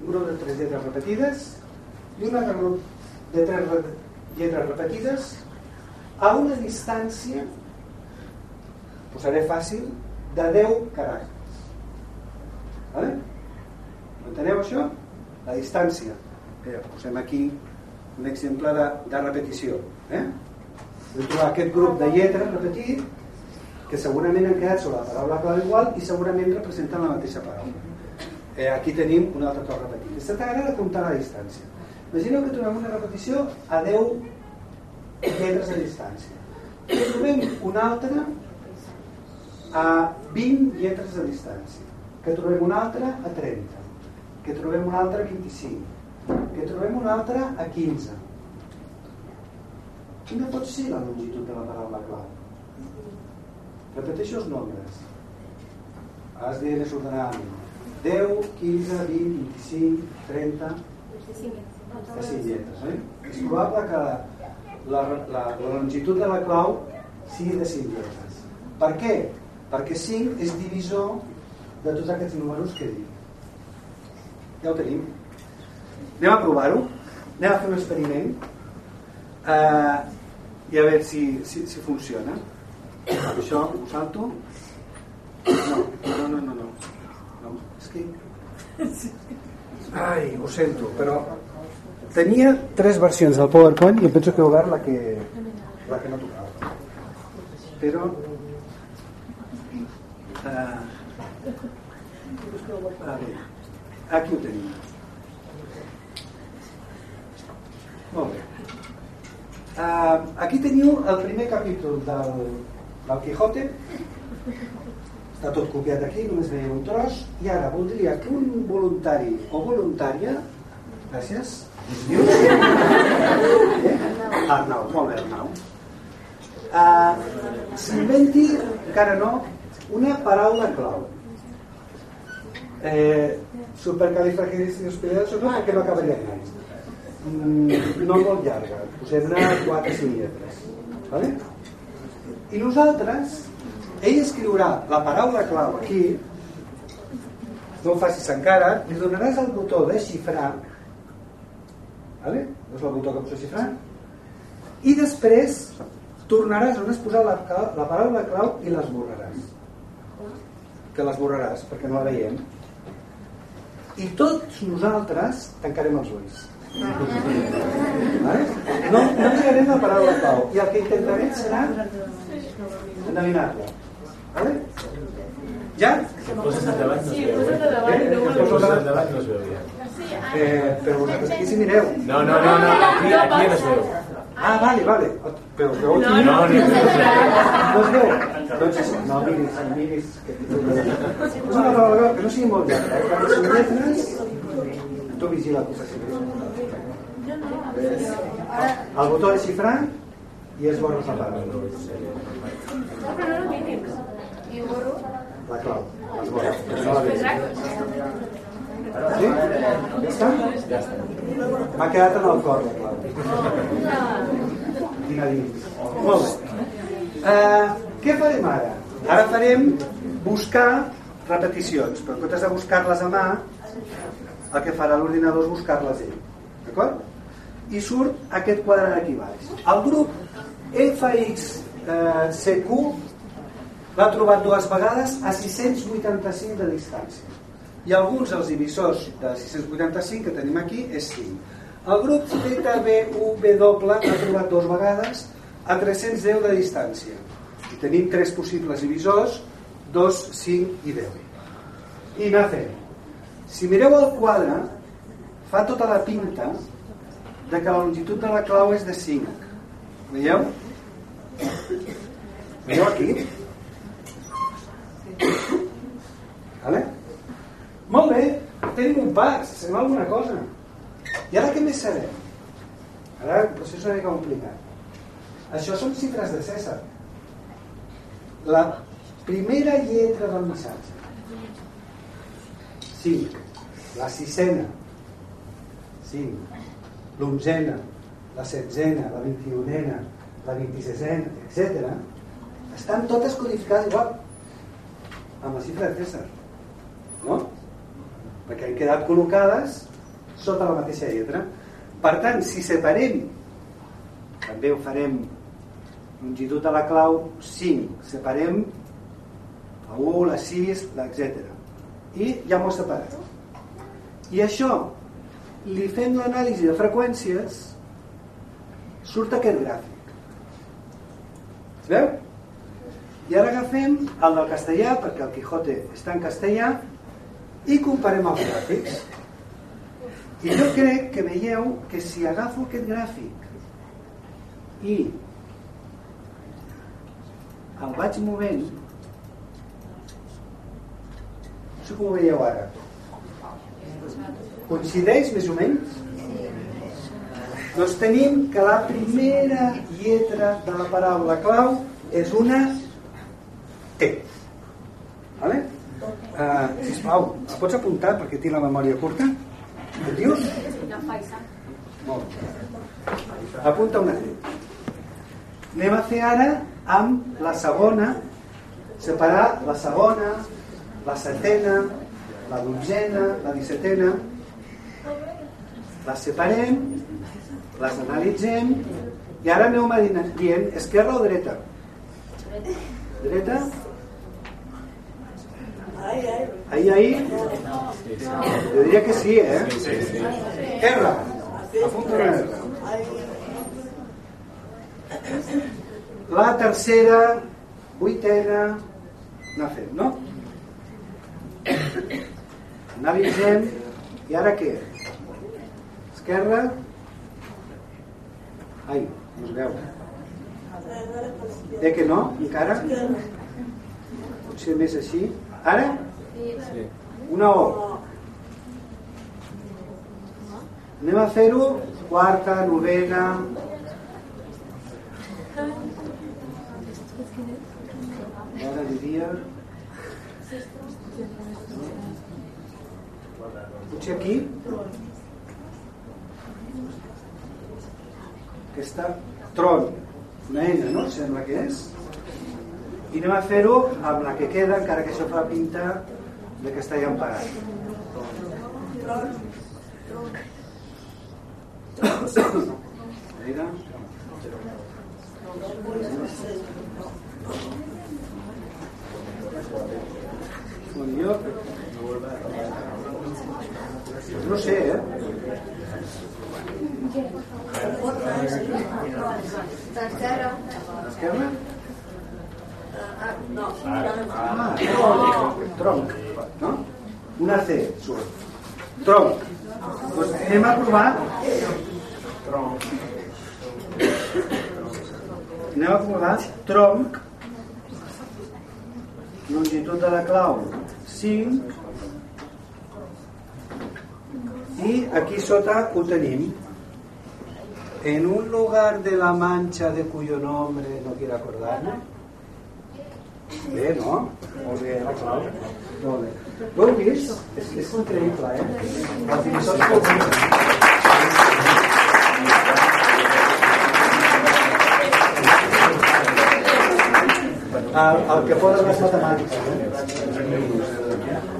un grup de tres lletres repetides i un altre grup de tres lletres repetides a una distància posaré fàcil de 10 caràcters vale? enteneu això? la distància que posem aquí un exemple de, de repetició eh? hem trobar aquest grup de lletres repetit que segurament han quedat sobre la paraula clau igual i segurament representen la mateixa paraula. Eh, aquí tenim un altre cop repetit. Es tracta de comptar la distància. Imagineu que trobem una repetició a 10 metres de distància. I trobem una altra a 20 lletres de distància, que trobem una altra a 30, que trobem una altra a 25, que trobem una altra a 15. Quina pot ser la longitud de la paraula clau? Repeteixo els nombres. Has de desordenadament. 10, 15, 20, 25, 30... De 5 lletres, eh? És probable que la, la, la longitud de la clau sigui de 5 lletres. Per què? Perquè 5 és divisor de tots aquests números que dic. Ja ho tenim. Anem a provar-ho. Anem a fer un experiment eh, i a veure si, si, si funciona. Això ho salto. No, no, no, no. no. no és que... Ai, ho sento, però tenia tres versions del PowerPoint i penso que he obert la que, la que no tocava però uh, a veure, aquí ho tenim molt bé. Uh, aquí teniu el primer capítol del, del Quijote. Està tot copiat aquí, només veieu un tros. I ara voldria que un voluntari o voluntària gràcies Arnau, molt bé Arnau. Uh, s'inventi encara no una paraula clau. Eh, supercalifragilisticoespialidosos no perquè no acabaria mai no molt llarga posem-ne 4 o 5 lletres vale? i nosaltres ell escriurà la paraula clau aquí no ho facis encara li donaràs el botó de xifrar vale? és el botó que posa xifrar i després tornaràs on has posat la, la paraula clau i l'esborraràs que l'esborraràs perquè no la veiem i tots nosaltres tancarem els ulls vale? no, no mirarem la paraula clau i el que intentarem serà endevinar-la vale? ja? Si poses endavant no es Sí, veu. davant Eh? no Si no es veu ja. Eh, però vosaltres aquí si mireu No, no, no, no, aquí, aquí no es veu. ah, vale, vale però que ho No, tinc- No, no, No es veu? Doncs no, miris, miris. Que... És una paraula que no sigui molt llarga. Eh? Quan són lletres, tu vigila el possessió. El botó de xifrar i es borra la paraula. Però no. La clau. Es borra. No la veig. Sí? Ja està? Ja. M'ha quedat en el cor, la clau. Quina dins. Molt bé. Uh, què farem ara? Ara farem buscar repeticions, però en comptes de buscar-les a mà, el que farà l'ordinador és buscar-les ell. D'acord? I surt aquest quadre baix. El grup FXCQ l'ha trobat dues vegades a 685 de distància. I alguns dels divisors de 685 que tenim aquí és 5. El grup ZBUW l'ha trobat dues vegades a 310 de distància. I tenim tres possibles divisors, 2, 5 i 10. I anar fent. Si mireu el quadre, fa tota la pinta de que la longitud de la clau és de 5. Veieu? Veieu aquí? Vale? Molt bé, tenim un pas, sembla alguna cosa. I ara què més sabem? Ara el procés és una mica complicat. Això són xifres de César. La primera lletra del missatge. 5. La sisena. 5. L'onzena, la setzena, la vint-i-unena, la vint-i-sesena, etc. Estan totes codificades igual amb la xifra de César. No? Perquè han quedat col·locades sota la mateixa lletra. Per tant, si separem, també ho farem longitud de la clau 5, separem la 1, la 6, etc. I ja m'ho he separat. I això, li fem l'anàlisi de freqüències, surt aquest gràfic. Es veu? I ara agafem el del castellà, perquè el Quijote està en castellà, i comparem els gràfics. I jo crec que veieu que si agafo aquest gràfic i el vaig movent no sé com ho veieu ara coincideix més o menys? doncs tenim que la primera lletra de la paraula clau és una T vale? Uh, sisplau, la pots apuntar perquè tinc la memòria curta? Et dius? Molt. Apunta una T. Anem a fer ara amb la segona, separar la segona, la setena, la dotzena, la dissetena. Les separem, les analitzem i ara aneu dient esquerra o dreta? Dreta? Ahí, ahí. Yo diría que sí, ¿eh? R. Apunta una. La tercera, vuitena, anar fent, no? Analitzem. I ara què? Esquerra. Ai, no es veu. Eh que no? Encara? Potser més així. Ara? Sí. Una O. Anem a fer-ho quarta, novena... Ara diria... Potser aquí? Aquesta tron, una N, no? Sembla que és. I anem a fer-ho amb la que queda, encara que això fa pinta de que està emparat. Mira. Bon, jo... No sé, eh? Tercera. Esquerra? No. Ah, tronc. Tronc, no? Una C, surt. Tronc. Doncs anem a provar... Tronc. Anem a provar tronc. Longitud de la clau 5. I aquí sota ho tenim. En un lugar de la mancha de cuyo nombre no quiero acordarme, Bé, no? Molt bé, la clau. Molt bé. Ho heu vist? És, és increïble, eh? Lliçons que heu el, el que poden les matemàtiques. Eh?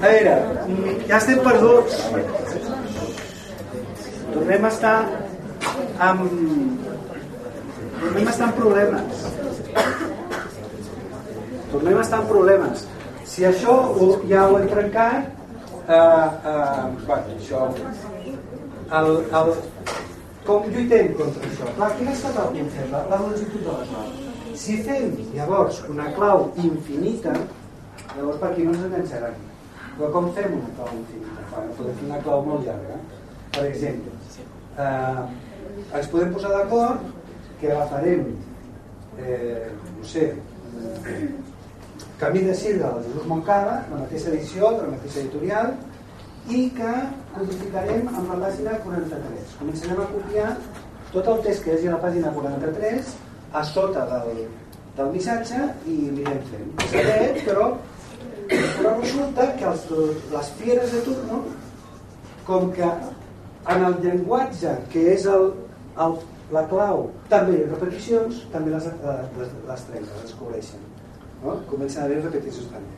A veure, ja estem perduts. Tornem a estar amb... Tornem a estar amb problemes tornem a estar en problemes. Si això ho, ja ho hem trencat, eh, eh, bueno, això, el, el, com lluitem contra això? Clar, quin ha estat el concepte? La, la longitud de la clau. Si fem, llavors, una clau infinita, llavors per aquí no ens enganxaran. Però com fem una clau infinita? Bueno, podem fer una clau molt llarga. Per exemple, eh, ens podem posar d'acord que la farem, eh, no sé, Camí de Sirga de Jesús Moncada, la mateixa edició, la mateixa editorial, i que codificarem amb la pàgina 43. Començarem a copiar tot el text que hi hagi a la pàgina 43 a sota del, del missatge i anirem fent. Saber, però, però resulta que els, les fieres de turno, com que en el llenguatge que és el, el, la clau, també hi ha repeticions, també les, les, les trenquen, les cobreixen. No? Comencen a haver repeticions també.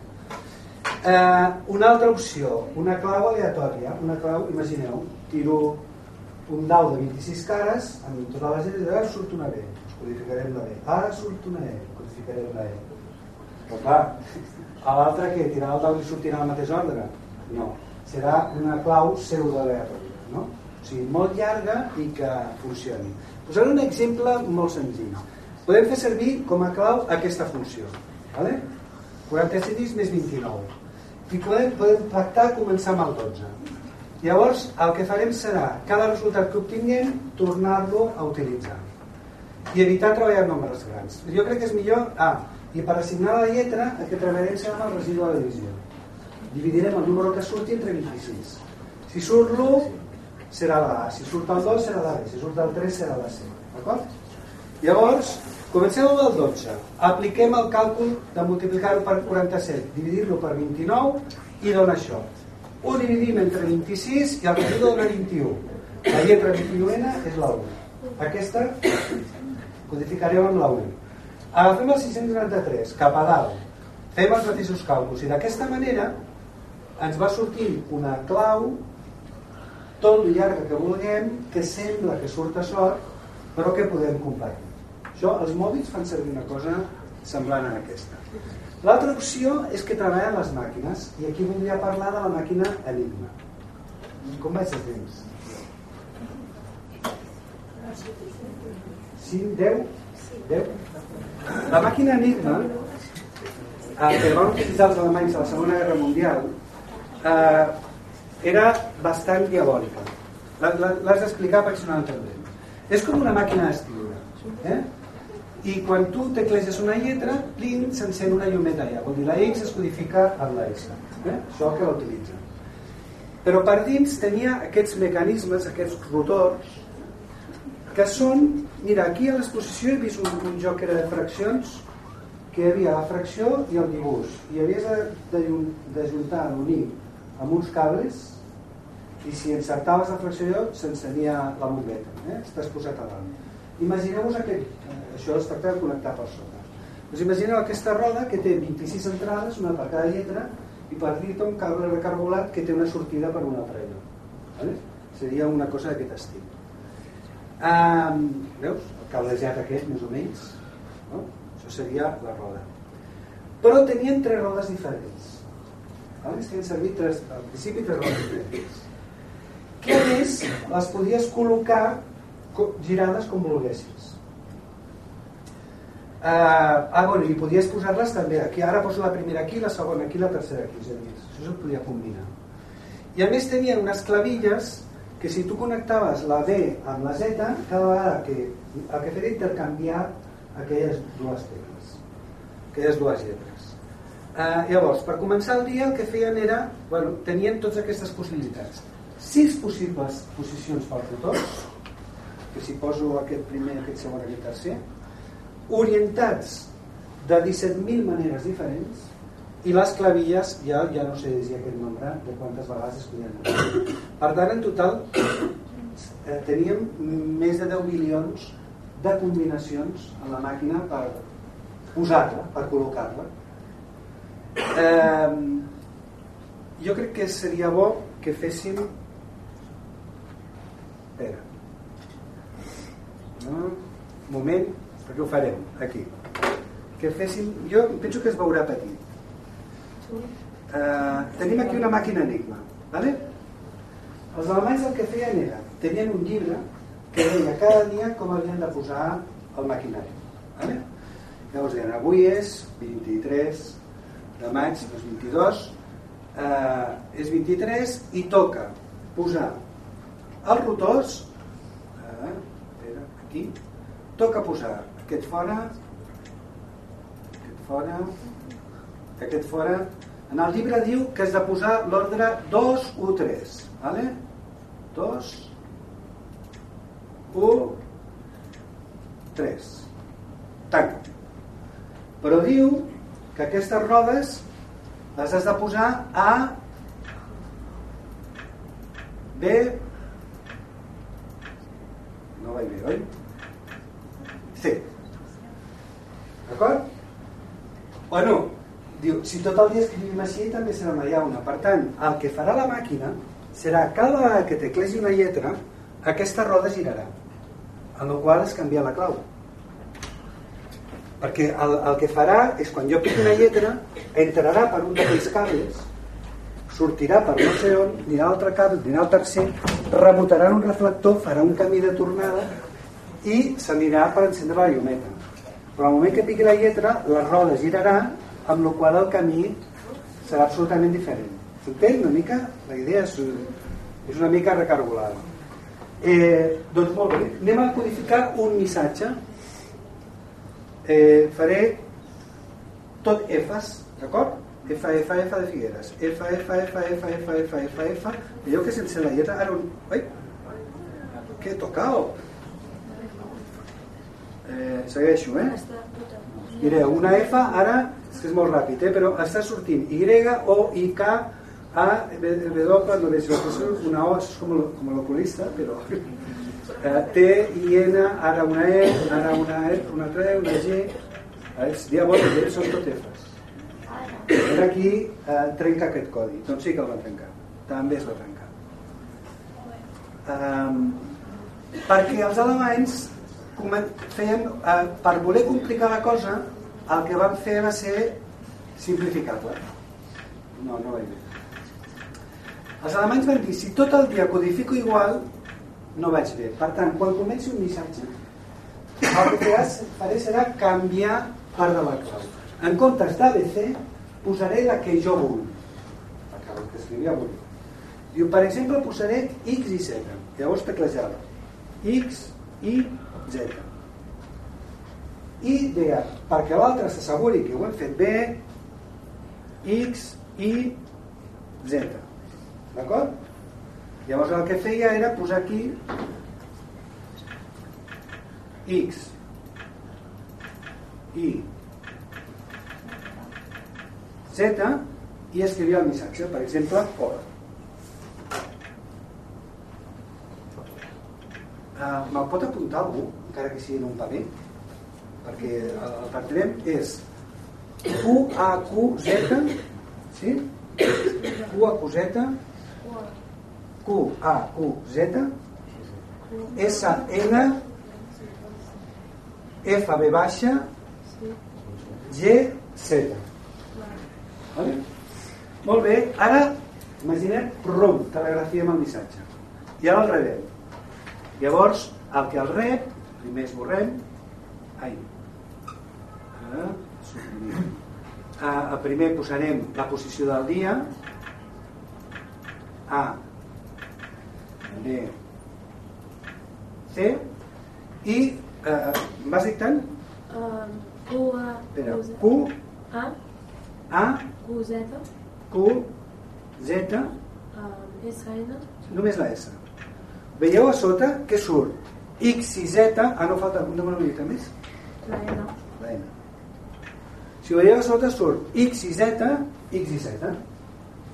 Eh, una altra opció, una clau aleatòria, una clau, imagineu, tiro un dau de 26 cares, amb totes les lletres, ara surt una B, codificarem la B, ara surt una E, codificarem la E. Però clar, a l'altre que tirar el dau i sortirà al mateix ordre? No, serà una clau pseudo-aleatòria, no? O sigui, molt llarga i que funcioni. Posaré un exemple molt senzill. Podem fer servir com a clau aquesta funció. Vale? 46 més 29. I podem, podem tractar començar amb el 12. Llavors, el que farem serà, cada resultat que obtinguem, tornar-lo a utilitzar. I evitar treballar amb nombres grans. Jo crec que és millor... Ah, i per assignar la lletra, el que treballarem serà amb el residu de la divisió. Dividirem el número que surti entre 26. Si surt l'1, serà la A. Si surt el 2, serà la B. Si surt el 3, serà la C. D'acord? Llavors, comencem amb el 12. Apliquem el càlcul de multiplicar-ho per 47, dividir-lo per 29 i dona això. Ho dividim entre 26 i el residu dona 21. La lletra 21N és la 1. Aquesta codificarem amb la 1. Agafem el 693, cap a dalt. Fem els mateixos càlculs i d'aquesta manera ens va sortint una clau tot el llarga que vulguem, que sembla que surt a sort, però que podem compartir. Això, els mòbils fan servir una cosa semblant a aquesta. L'altra opció és que treballen les màquines, i aquí voldria parlar de la màquina Enigma. Com vaig de temps? 5, 10? 10? La màquina Enigma, eh, que van utilitzar els alemanys a la Segona Guerra Mundial, eh, era bastant diabòlica. L'has d'explicar sonant també. És com una màquina d'escriure. Eh? I quan tu tecleges una lletra, plin, s'encén una llumeta allà. Vol dir, la X es codifica amb la S. Eh? Això que l'utilitza. Però per dins tenia aquests mecanismes, aquests rotors, que són... Mira, aquí a l'exposició he vist un, un joc que era de fraccions, que hi havia la fracció i el dibuix. I havies d'ajuntar, d'unir amb uns cables i si encertaves la fracció s'encenia la bombeta. Eh? Estàs posat a dalt. Imagineu-vos aquest... Eh, això es tracta de connectar per sota. Us imagineu aquesta roda que té 26 entrades, una per cada lletra, i per dir-te un cable recargolat que té una sortida per un altre lloc. Vale? Seria una cosa d'aquest estil. Um, veus? El cablejat aquest, més o menys. No? Això seria la roda. Però tenien tres rodes diferents. Vale? Es feien servir tres, al principi tres rodes diferents. Que a més les podies col·locar girades com volguessis. Uh, ah, bueno, i podies posar-les també aquí. Ara poso la primera aquí, la segona aquí, la tercera aquí. És a dir, això es podia combinar. I a més tenien unes clavilles que si tu connectaves la B amb la Z, cada vegada que el que feia intercanviar aquelles dues tecles, aquelles dues lletres. Uh, llavors, per començar el dia el que feien era, bueno, tenien totes aquestes possibilitats. Sis possibles posicions pel rotor, que si poso aquest primer, aquest segon, aquest tercer, orientats de 17.000 maneres diferents i les clavilles ja, ja no sé dir aquest nombre de quantes vegades es podien per tant en total eh, teníem més de 10 milions de combinacions en la màquina per posar-la, per col·locar-la eh, jo crec que seria bo que féssim espera no? moment perquè ho farem aquí que féssim, jo penso que es veurà petit uh, tenim aquí una màquina enigma vale? els alemanys el que feien era tenien un llibre que deia cada dia com havien de posar el maquinari vale? llavors deien avui és 23 de maig 2022 eh, és 23 i toca posar els rotors eh, aquí toca posar aquest fora aquest fora aquest fora En el llibre diu que has de posar l'ordre 2, 1, 3. Vale? 2, 1, 3. Tanca. Però diu que aquestes rodes les has de posar a B no vaig bé, oi? C d'acord? bueno, diu, si tot el dia escrivim així també serà una llauna per tant, el que farà la màquina serà cada vegada que teclegi una lletra aquesta roda girarà en la qual es canvia la clau perquè el, el que farà és quan jo piqui una lletra entrarà per un d'aquells cables sortirà per no sé on anirà l'altre cable, anirà al tercer rebotarà un reflector, farà un camí de tornada i s'anirà per encendre la llumeta. Però al moment que piqui la lletra la roda girarà amb la qual el camí serà absolutament diferent. S'entén? Una mica? la idea és, és una mica recargolada. Eh, doncs molt bé. Anem a codificar un missatge eh, faré tot Fs d'acord? F, F, F de Figueres F, F, F, F, F, F, F, F allò que sense la lletra ara un... Ai, que he tocado eh, segueixo eh? mireu, una F ara és molt ràpid, eh? però està sortint Y, O, I, K A, W, no veig una O és com, l'oculista però T, I, N ara una E, ara una E una altra E, una G. És diabòlic, eh? són tot Fs. Era aquí eh, trenca aquest codi. Doncs sí que el va trencar. També es va trencar. Um, perquè els alemanys feien, eh, per voler complicar la cosa el que van fer va ser simplificar-la. No, no vaig bé els alemanys van dir si tot el dia codifico igual no vaig bé. Per tant, quan comenci un missatge el que faré serà canviar part de la clau. En comptes d'ABC posaré la que jo vull. El que escrivia vull diu, per exemple posaré X i Z. Llavors teclejava. X, I, Z. I deia, perquè l'altre s'asseguri que ho hem fet bé. X, I, Z. D'acord? Llavors el que feia era posar aquí X I Z i escrivia el missatge, per exemple, hola. Uh, Me'l pot apuntar algú, encara que sigui en un paper? Perquè el, el partirem és Q, A, Q, Z, sí? Q, A, Q, A, Q, Z, S, N, F, B baixa, G, Z. Vale? Molt bé, ara imaginem, rum, telegrafia amb el missatge. I ara el rebem. Llavors, el que el rep, primer esborrem, ai, ah, ah, primer posarem la posició del dia, A, B, C, i eh, vas dictant? Um, Q, A, Espera, Q, A, A, Q, Z, Q, Z, S, N, només la S. Veieu a sota què surt? X i Z, ah no falta una monolita més? la N. La N. Si ho veieu a sota surt X i Z, X i Z.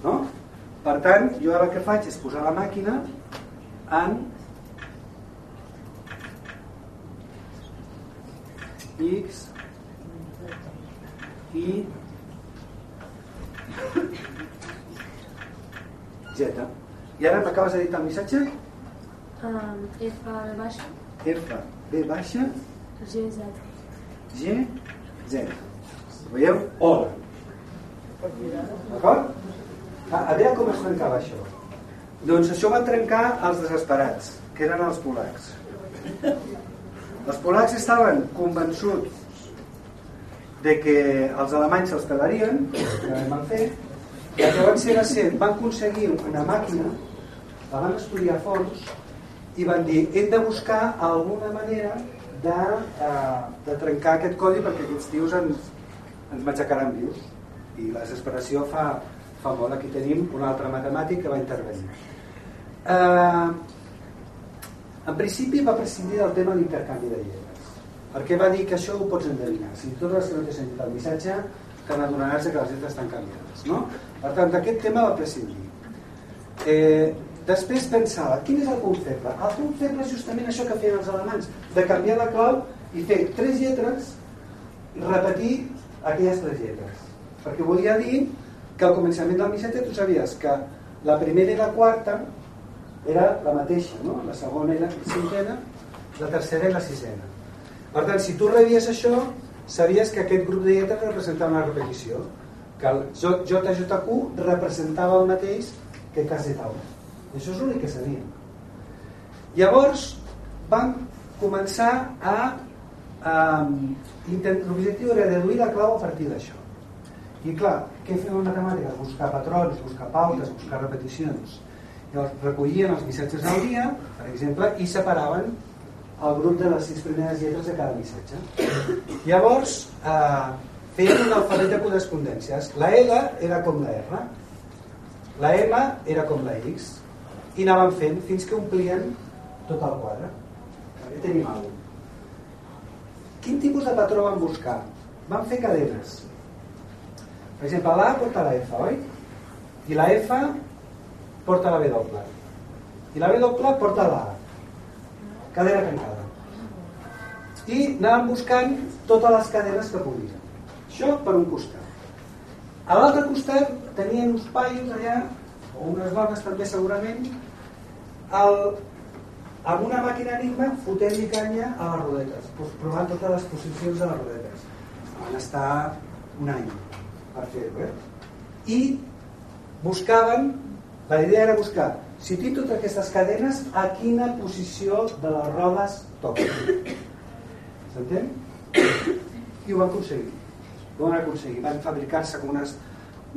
No? Per tant, jo ara el que faig és posar la màquina en X i Z. I ara m'acabes de dir el missatge? Um, F, B baixa, F, B baixa, G, Z. G, Z. Veieu? Hola. D'acord? A, a veure com es trencava això. Doncs això va trencar els desesperats, que eren els polacs. Els polacs estaven convençuts de que els alemanys se'ls quedarien, que van fer, i el que van ser ser, van aconseguir una màquina, la van estudiar a fons, i van dir, hem de buscar alguna manera de, eh, de trencar aquest codi perquè aquests tios ens, ens matxacaran vius. i la desesperació fa, fa molt. Aquí tenim un altre matemàtic que va intervenir. Eh, en principi va prescindir del tema de l'intercanvi de lletres, perquè va dir que això ho pots endevinar. Si tu que no té sentit el missatge, te n'adonaràs que les lletres estan canviades. No? Per tant, d'aquest tema va prescindir. Eh, després pensava, quin és el feble? El feble és justament això que feien els alemans, de canviar la clau i fer tres lletres repetir aquelles tres lletres. Perquè volia dir que al començament del missatge tu sabies que la primera i la quarta era la mateixa, no? la segona i la cinquena, la tercera i la sisena. Per tant, si tu rebies això, sabies que aquest grup de lletres representava una repetició, que el JJQ representava el mateix que KZU. Això és l'únic que sabíem. Llavors vam començar a, a l'objectiu era deduir la clau a partir d'això. I clar, què fem en matemàtiques? Buscar patrons, buscar pautes, buscar repeticions. Llavors recollien els missatges al dia, per exemple, i separaven el grup de les sis primeres lletres de cada missatge. Llavors, eh, feien un alfabet de correspondències. La L era com la R, la M era com la X, i anaven fent fins que omplien tot el quadre. Ja tenim alguna Quin tipus de patró van buscar? Van fer cadenes. Per exemple, l'A porta la F, oi? I la F porta la W. I la W porta la A. Cadena tancada. I anàvem buscant totes les cadenes que podien. Això per un costat. A l'altre costat tenien uns paios allà, o unes dones també segurament, el, amb una màquina enigma fotent-li canya a les rodetes, provant totes les posicions de les rodetes. Van estar un any per fer-ho, eh? I buscaven, la idea era buscar, si tinc totes aquestes cadenes, a quina posició de les rodes toquen. S'entén? I ho van aconseguir. Ho van aconseguir. Van fabricar-se com unes,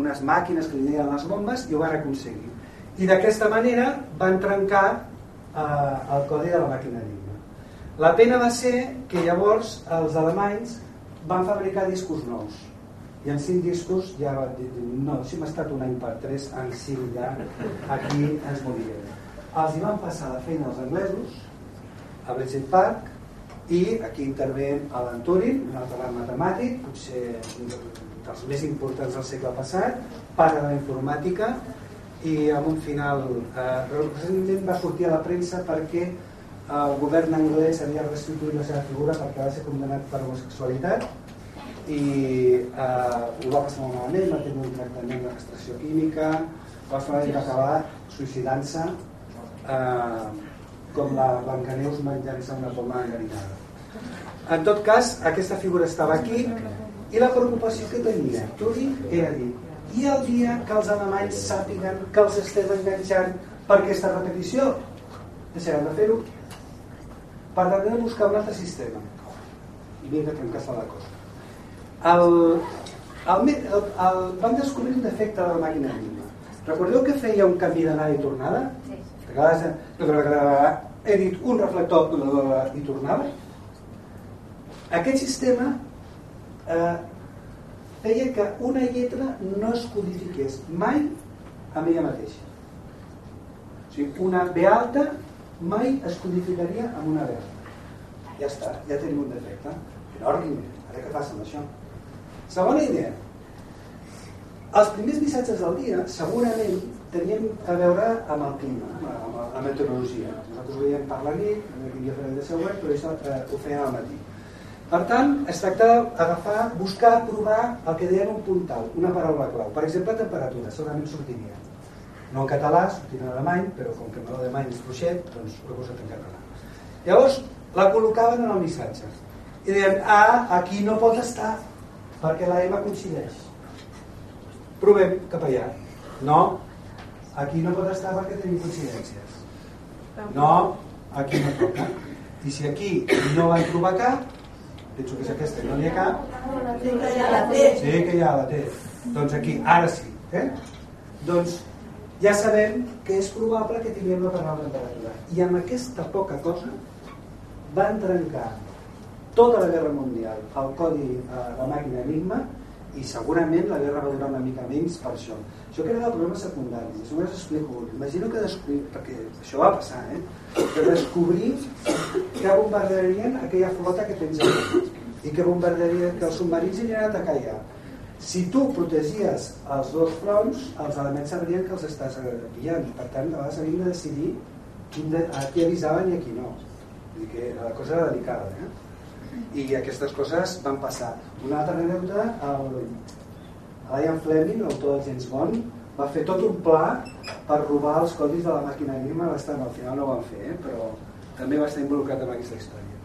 unes màquines que li deien les bombes i ho van aconseguir. I d'aquesta manera van trencar eh, el codi de la màquina Enigma. La pena va ser que llavors els alemanys van fabricar discos nous i en cinc discos ja va dir, no, si hem estat un any per tres en cinc ja aquí ens morirem. Els hi van passar la feina als anglesos a Bletchley Park i aquí intervé Alan Turing un altre gran matemàtic potser dels més importants del segle passat pare de la informàtica i amb un final eh, recentment va sortir a la premsa perquè el govern anglès havia restituït la seva figura perquè va ser condemnat per homosexualitat i eh, ho va passar molt malament, va tenir un tractament de castració química, va acabar suïcidant-se eh, com la Blancaneus menjant-se una poma engarinada. En tot cas, aquesta figura estava aquí i la preocupació que tenia Turing era dir i el dia que els alemanys sàpiguen que els estem enganxant per aquesta repetició? Deixaran de fer-ho. Per tant de buscar un altre sistema. I vinga que em la cosa el, el, el, el, van descobrir un defecte de la màquina Enigma. Recordeu que feia un canvi d'anada i tornada? Sí. De vegades he dit un reflector i tornava. Aquest sistema eh, feia que una lletra no es codifiqués mai amb ella mateixa. O sigui, una B alta mai es codificaria amb una B alta. Ja està, ja tenim un defecte. Enorme. Ara què passa amb això? Segona idea. Els primers missatges del dia segurament tenien a veure amb el clima, amb la meteorologia. Nosaltres ho veiem per la nit, hi havia de següent, però això eh, ho feien al matí. Per tant, es tracta d'agafar, buscar, provar el que deien un puntal, una paraula clau. Per exemple, temperatura, segurament sortiria. No en català, sortiria en alemany, però com que no alemany és fluixet, doncs ho he posat en català. Llavors, la col·locaven en el missatge. I deien, ah, aquí no pot estar, perquè la M coincideix. Provem cap allà. No, aquí no pot estar perquè tenim coincidències. No, aquí no toca. I si aquí no van trobar cap, penso que és aquesta, no n'hi ha cap. Sí que ja la té. Sí que ja la té. Doncs aquí, ara sí. Eh? Doncs ja sabem que és probable que tinguem la paraula temperatura. I amb aquesta poca cosa van trencar tota la guerra mundial el codi, eh, la màquina Enigma i segurament la guerra va durar una mica menys per això. Això que era el problema secundari, si només explico, imagino que descobrir, perquè això va passar, eh? que descobrir que bombardarien aquella flota que tens allà i que bombardarien, que els submarins aniran a atacar allà. Si tu protegies els dos fronts, els elements sabrien que els estàs pillant. Per tant, de vegades havíem de decidir quin de, a qui avisaven i a qui no. Vull dir que la cosa era delicada. Eh? I aquestes coses van passar. Una altra anècdota, el Ian Fleming, l'autor de James Bond, va fer tot un pla per robar els codis de la màquina Enigma, bastant, al final no ho van fer, eh? però també va estar involucrat en aquesta història.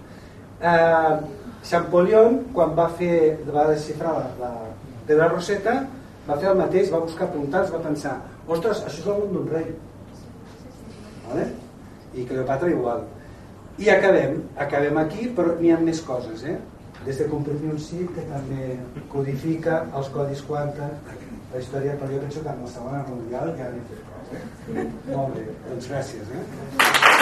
Eh, Champollion, quan va fer va desxifrar la, la Pedra Roseta, va fer el mateix, va buscar apuntats, va pensar, ostres, això és el món d'un rei. Vale? I Cleopatra igual. I acabem, acabem aquí, però n'hi ha més coses, eh? Des de comprimir un sí, que també codifica els codis quantes, la història, però jo penso que en la segona mundial ja n'he fet coses. Eh? Molt bé, doncs gràcies. Eh?